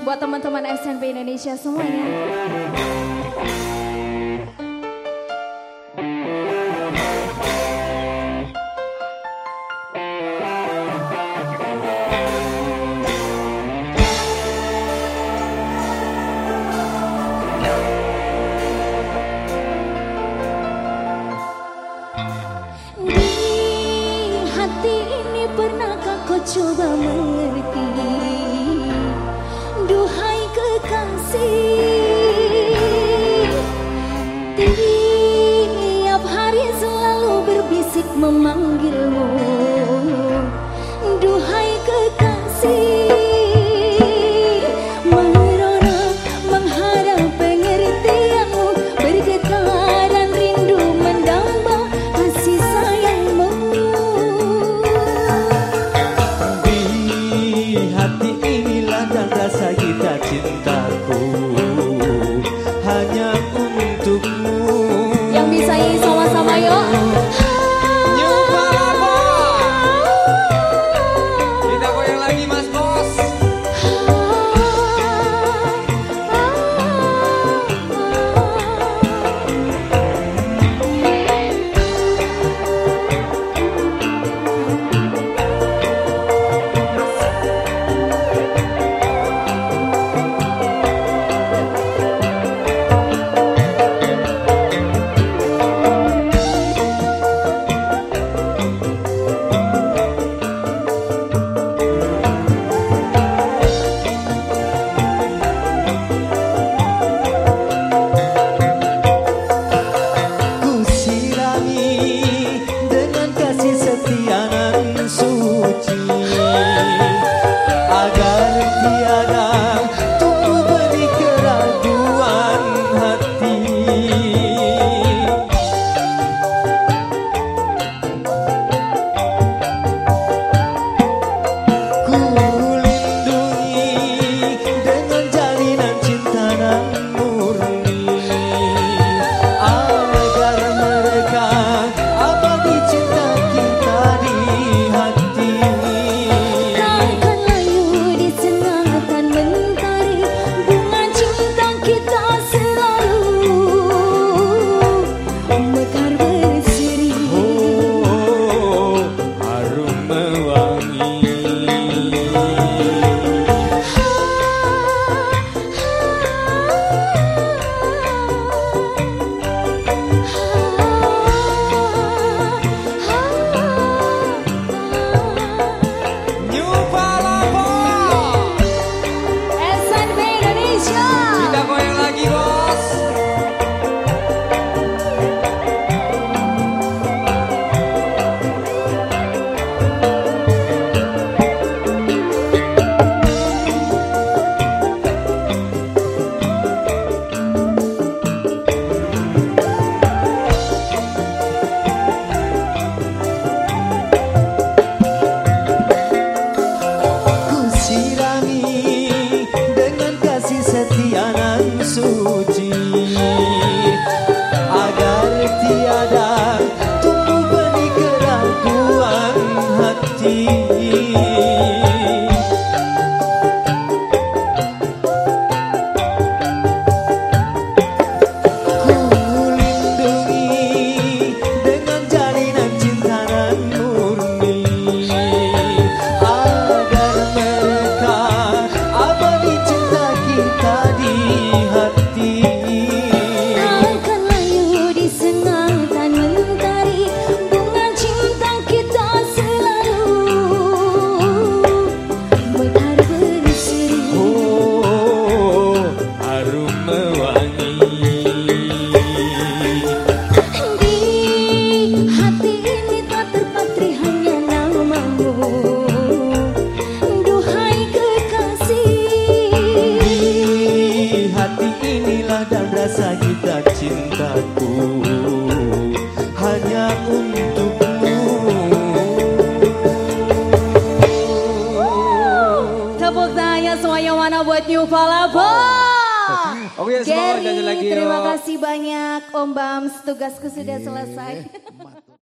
buat teman-teman SMP Indonesia semuanya. Di hati ini pernahkah kau coba memanggilmu. Duhai kekasih Merona menghadap pengertianmu. Bergetar dan rindu mendambang kasih sayangmu. Di hati inilah dan rasa kita cintaku. Hanya untuk. Duhai kekasih, hati inilah dan rasa kita cintaku hanya untukmu. Tepuk tangannya semuanya mana buat New Palapa. Oh, iya, Gary, terima kasih banyak Om Bams, tugasku sudah selesai.